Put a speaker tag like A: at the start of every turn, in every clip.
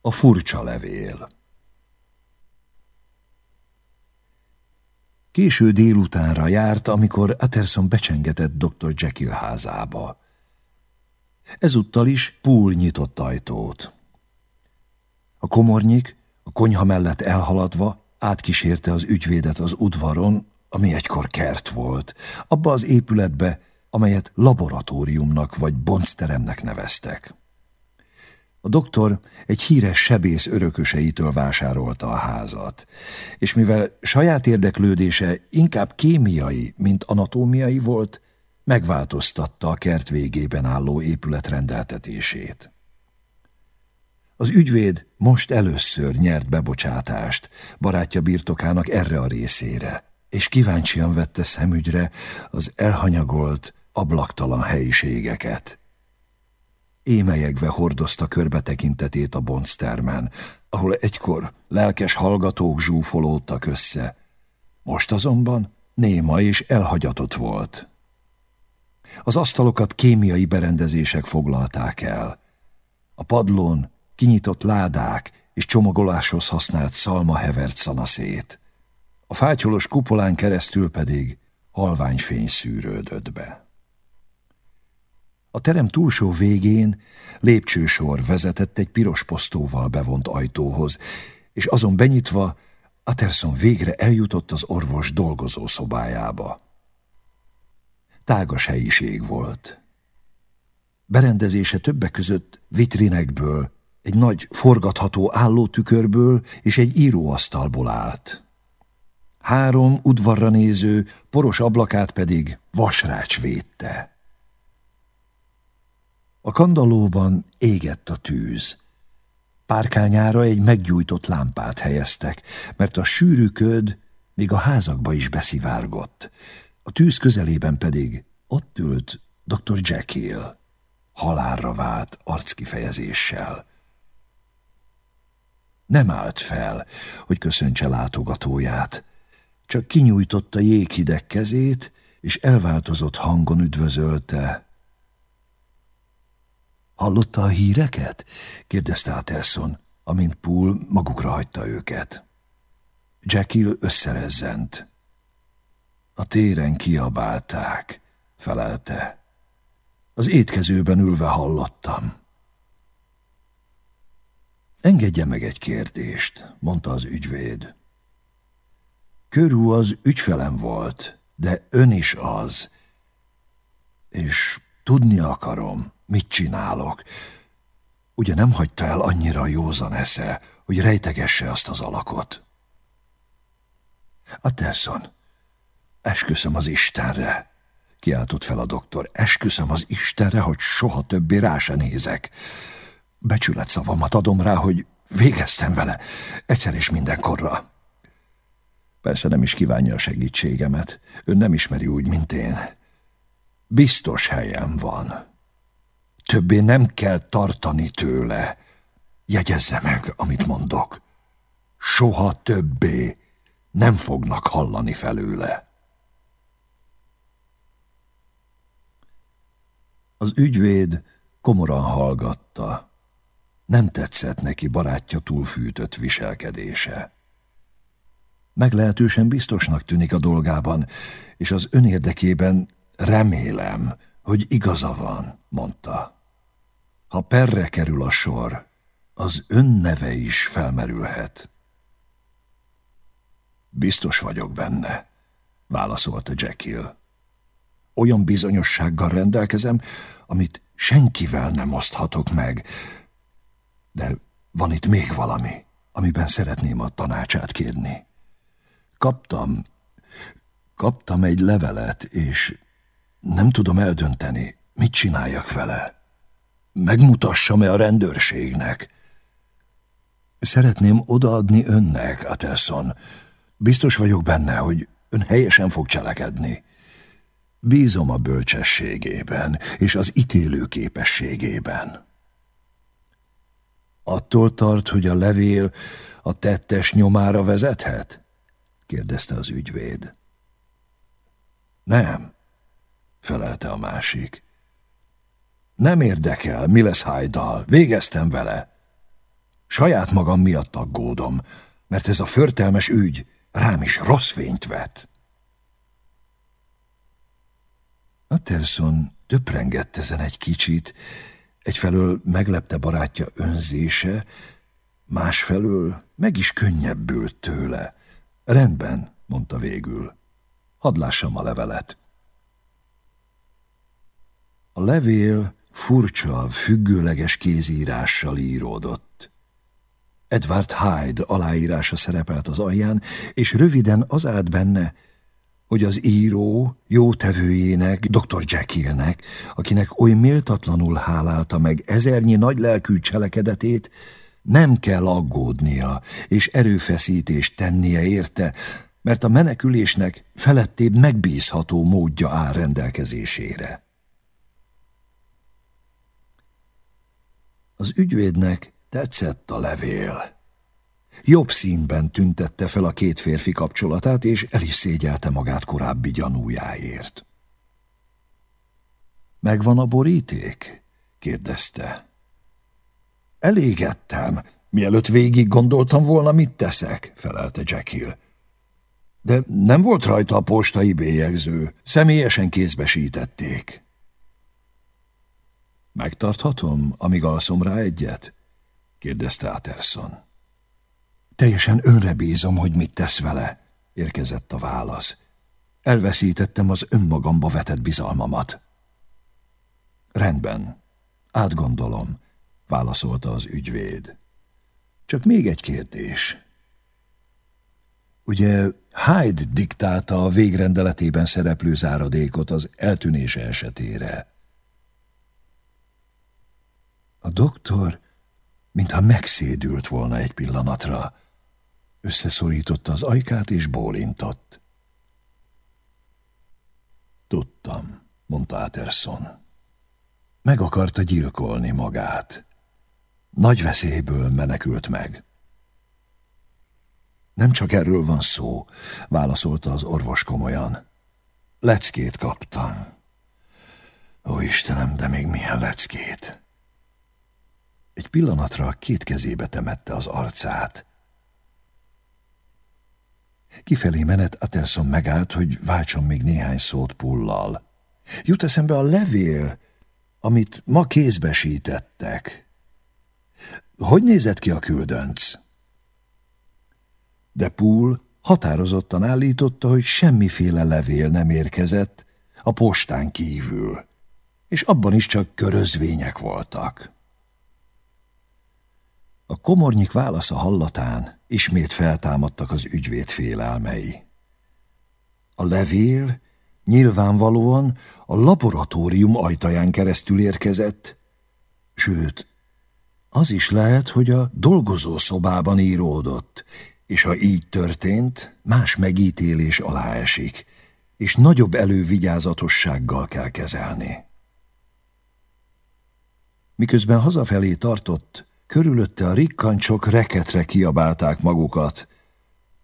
A: A furcsa levél Késő délutánra járt, amikor Atterson becsengetett dr. Jekyll házába. Ezúttal is Poole nyitott ajtót. A komornyik, a konyha mellett elhaladva, átkísérte az ügyvédet az udvaron, ami egykor kert volt, abba az épületbe, amelyet laboratóriumnak vagy boncteremnek neveztek. A doktor egy híres sebész örököseitől vásárolta a házat, és mivel saját érdeklődése inkább kémiai, mint anatómiai volt, megváltoztatta a kert végében álló épület rendeltetését. Az ügyvéd most először nyert bebocsátást barátja birtokának erre a részére, és kíváncsian vette szemügyre az elhanyagolt, ablaktalan helyiségeket. Émelyegve hordozta körbe tekintetét a Bonstermen, ahol egykor lelkes hallgatók zsúfolódtak össze. Most azonban néma és elhagyatott volt. Az asztalokat kémiai berendezések foglalták el. A padlón kinyitott ládák és csomagoláshoz használt szalma hevert szanaszét. A fátyolos kupolán keresztül pedig halványfény szűrődött be. A terem túlsó végén lépcsősor vezetett egy piros posztóval bevont ajtóhoz, és azon benyitva Aterson végre eljutott az orvos dolgozó szobájába. Tágas helyiség volt. Berendezése többek között vitrinekből, egy nagy forgatható állótükörből és egy íróasztalból állt. Három udvarra néző, poros ablakát pedig vasrács védte. A kandallóban égett a tűz. Párkányára egy meggyújtott lámpát helyeztek, mert a sűrű köd még a házakba is beszivárgott. A tűz közelében pedig ott ült dr. Jekyll, halálra vált arckifejezéssel. Nem állt fel, hogy köszöntse látogatóját, csak kinyújtotta jéghideg kezét, és elváltozott hangon üdvözölte. Hallotta a híreket? kérdezte Atelson, amint Poole magukra hagyta őket. Jekyll összerezzent. A téren kiabálták, felelte. Az étkezőben ülve hallottam. Engedje meg egy kérdést, mondta az ügyvéd. Körú az ügyfelem volt, de ön is az. És tudni akarom, mit csinálok. Ugye nem hagyta el annyira józan esze, hogy rejtegesse azt az alakot? A Tesson, esküszöm az Istenre, kiáltott fel a doktor, esküszöm az Istenre, hogy soha többé rá se nézek. Becsület szavamat adom rá, hogy végeztem vele, egyszer és mindenkorra. Persze nem is kívánja a segítségemet. Ön nem ismeri úgy, mint én. Biztos helyem van. Többé nem kell tartani tőle. Jegyezze meg, amit mondok. Soha többé nem fognak hallani felőle. Az ügyvéd komoran hallgatta. Nem tetszett neki barátja túlfűtött viselkedése. Meglehetősen biztosnak tűnik a dolgában, és az önérdekében remélem, hogy igaza van, mondta. Ha perre kerül a sor, az önneve is felmerülhet. Biztos vagyok benne, válaszolta Jekyll. Olyan bizonyossággal rendelkezem, amit senkivel nem oszthatok meg. De van itt még valami, amiben szeretném a tanácsát kérni. Kaptam, kaptam egy levelet, és nem tudom eldönteni, mit csináljak vele. Megmutassam-e a rendőrségnek? Szeretném odaadni önnek, Atelson. Biztos vagyok benne, hogy ön helyesen fog cselekedni. Bízom a bölcsességében és az ítélő képességében. Attól tart, hogy a levél a tettes nyomára vezethet? kérdezte az ügyvéd. Nem, felelte a másik. Nem érdekel, mi lesz Hajdal, végeztem vele. Saját magam miatt aggódom, mert ez a förtelmes ügy rám is rossz fényt vet. Atterson töprengett ezen egy kicsit, egyfelől meglepte barátja önzése, másfelől meg is könnyebbült tőle. Rendben, mondta végül. Hadd lássam a levelet. A levél furcsa, függőleges kézírással íródott. Edward Hyde aláírása szerepelt az alján, és röviden az állt benne, hogy az író jótevőjének, dr. Jekyllnek, akinek oly méltatlanul hálálta meg ezernyi nagylelkű cselekedetét, nem kell aggódnia és erőfeszítést tennie érte, mert a menekülésnek felettébb megbízható módja áll rendelkezésére. Az ügyvédnek tetszett a levél. Jobb színben tüntette fel a két férfi kapcsolatát, és el is szégyelte magát korábbi gyanújáért. Megvan a boríték? kérdezte. Elégettem. Mielőtt végig gondoltam volna, mit teszek, felelte Jekyll. De nem volt rajta a postai bélyegző. Személyesen kézbesítették. Megtarthatom, amíg alszom rá egyet? kérdezte Aterson. Teljesen önre bízom, hogy mit tesz vele, érkezett a válasz. Elveszítettem az önmagamba vetett bizalmamat. Rendben, átgondolom, válaszolta az ügyvéd. Csak még egy kérdés. Ugye Hyde diktálta a végrendeletében szereplő záradékot az eltűnése esetére. A doktor, mintha megszédült volna egy pillanatra, összeszorította az ajkát és bólintott. Tudtam, mondta Aterson. Meg akarta gyilkolni magát. Nagy veszélyből menekült meg. Nem csak erről van szó, válaszolta az orvos komolyan. Leckét kaptam. Ó, Istenem, de még milyen leckét! Egy pillanatra két kezébe temette az arcát. Kifelé menet Atelson megállt, hogy váltson még néhány szót pullal. Jut eszembe a levél, amit ma kézbesítettek. Hogy nézett ki a küldönc? De Pool határozottan állította, hogy semmiféle levél nem érkezett a postán kívül, és abban is csak körözvények voltak. A komornyik válasza hallatán ismét feltámadtak az ügyvéd félelmei. A levél nyilvánvalóan a laboratórium ajtaján keresztül érkezett, sőt, az is lehet, hogy a dolgozó szobában íródott, és ha így történt, más megítélés alá esik, és nagyobb elővigyázatossággal kell kezelni. Miközben hazafelé tartott, Körülötte a rikkancsok reketre kiabálták magukat.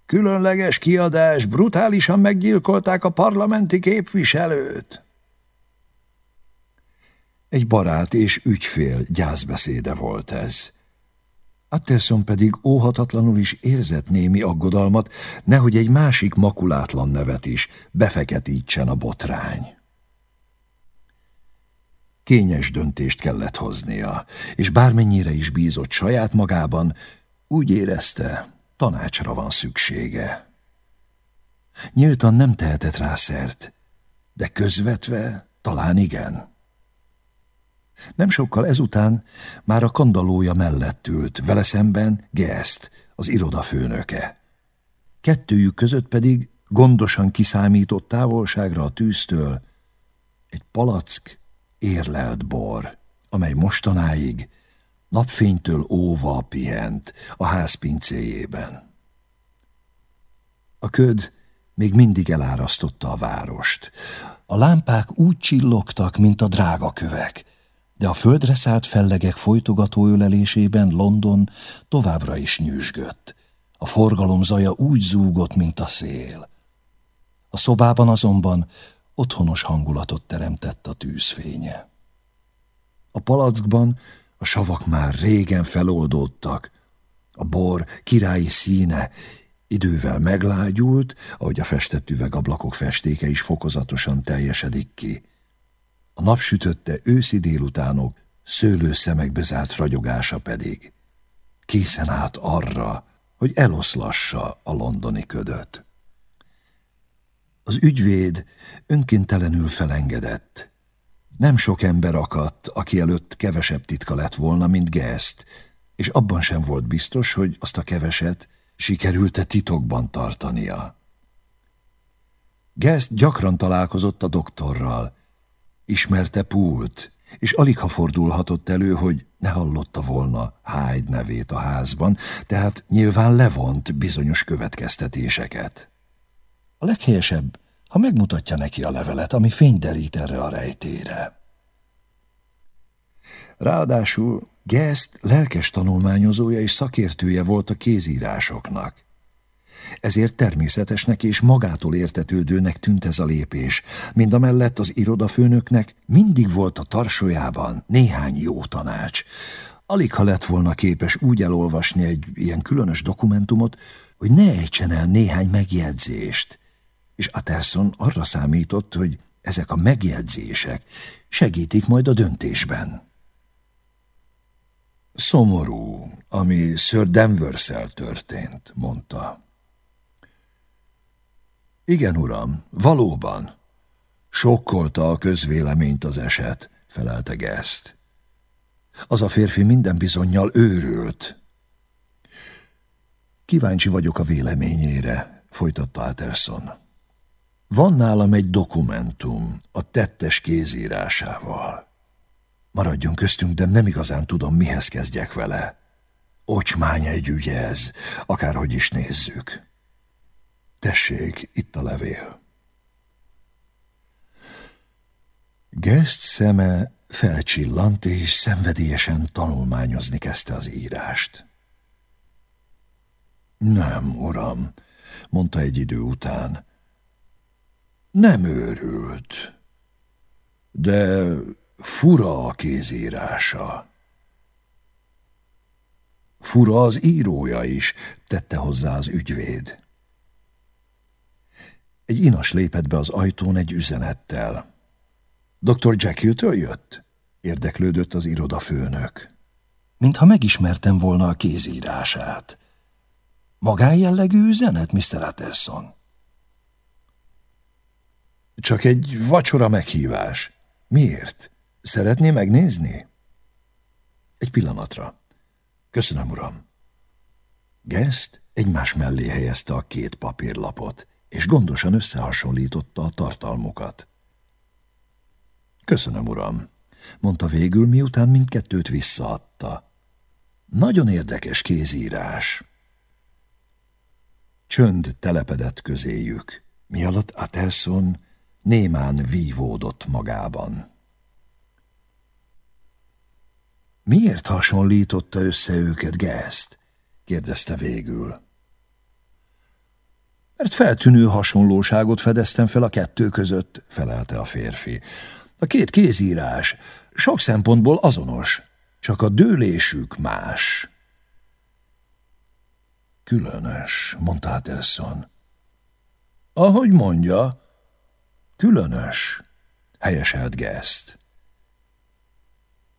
A: Különleges kiadás, brutálisan meggyilkolták a parlamenti képviselőt. Egy barát és ügyfél gyászbeszéde volt ez. Atterson pedig óhatatlanul is érzett némi aggodalmat, nehogy egy másik makulátlan nevet is befeketítsen a botrány. Kényes döntést kellett hoznia, és bármennyire is bízott saját magában, úgy érezte, tanácsra van szüksége. Nyíltan nem tehetett rá szert, de közvetve talán igen. Nem sokkal ezután már a kandalója mellett ült, vele szemben Geszt, az irodafőnöke. Kettőjük között pedig gondosan kiszámított távolságra a tűztől egy palack érlelt bor, amely mostanáig napfénytől óva pihent a ház pincéjében. A köd még mindig elárasztotta a várost. A lámpák úgy csillogtak, mint a drága kövek, de a földre szállt fellegek folytogató ölelésében London továbbra is nyűsgött. A forgalom zaja úgy zúgott, mint a szél. A szobában azonban otthonos hangulatot teremtett a tűzfénye. A palackban a savak már régen feloldódtak, A bor királyi színe idővel meglágyult, ahogy a festett üvegablakok festéke is fokozatosan teljesedik ki. A napsütötte őszi délutánok szőlőszemekbe zárt ragyogása pedig készen állt arra, hogy eloszlassa a londoni ködöt. Az ügyvéd önkéntelenül felengedett. Nem sok ember akadt, aki előtt kevesebb titka lett volna, mint Guest, és abban sem volt biztos, hogy azt a keveset sikerült-e titokban tartania. Guest gyakran találkozott a doktorral, ismerte Pult, és alig ha fordulhatott elő, hogy ne hallotta volna Hyde nevét a házban, tehát nyilván levont bizonyos következtetéseket. A leghelyesebb, ha megmutatja neki a levelet, ami fényderít erre a rejtére. Ráadásul Guest lelkes tanulmányozója és szakértője volt a kézírásoknak. Ezért természetesnek és magától értetődőnek tűnt ez a lépés. Mind a mellett az irodafőnöknek mindig volt a tarsójában néhány jó tanács. Alig ha lett volna képes úgy elolvasni egy ilyen különös dokumentumot, hogy ne ejtsen el néhány megjegyzést. És Aterson arra számított, hogy ezek a megjegyzések segítik majd a döntésben. Szomorú, ami Sir danvers történt, mondta. Igen, uram, valóban. Sokkolta a közvéleményt az eset, felelte Guest. Az a férfi minden bizonyal őrült. Kíváncsi vagyok a véleményére, folytatta Atterson. Van nálam egy dokumentum a tettes kézírásával. Maradjon köztünk, de nem igazán tudom, mihez kezdjek vele. Ocsmány egy ügy ez, akárhogy is nézzük. Tessék, itt a levél. Gest szeme felcsillant, és szenvedélyesen tanulmányozni kezdte az írást. Nem, uram, mondta egy idő után. Nem őrült, de fura a kézírása. Fura az írója is, tette hozzá az ügyvéd. Egy inas lépett be az ajtón egy üzenettel. Dr. Jekyll-től jött? Érdeklődött az irodafőnök. Mintha megismertem volna a kézírását. Magánjellegű üzenet, Mr. Atterson? Csak egy vacsora meghívás. Miért? Szeretné megnézni? Egy pillanatra. Köszönöm, uram. Guest egymás mellé helyezte a két papírlapot és gondosan összehasonlította a tartalmukat. Köszönöm, uram, mondta végül, miután mindkettőt visszaadta. Nagyon érdekes kézírás. Csönd telepedett közéjük, mi alatt Atelson némán vívódott magában. Miért hasonlította össze őket Gest? kérdezte végül mert feltűnő hasonlóságot fedeztem fel a kettő között, felelte a férfi. A két kézírás sok szempontból azonos, csak a dőlésük más. Különös, mondta Atterson. Ahogy mondja, különös, helyeselt Guest.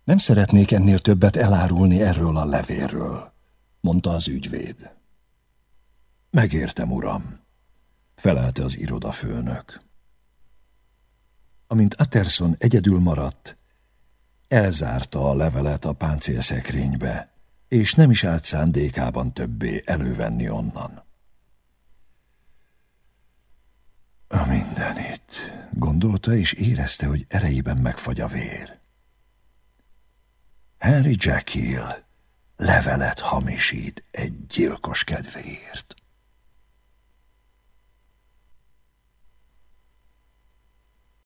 A: Nem szeretnék ennél többet elárulni erről a levérről, mondta az ügyvéd. Megértem, uram felelte az irodafőnök. Amint Atterson egyedül maradt, elzárta a levelet a páncélszekrénybe, és nem is állt szándékában többé elővenni onnan. A mindenit, gondolta, és érezte, hogy erejében megfagy a vér. Henry Jekyll levelet hamisít egy gyilkos kedvéért.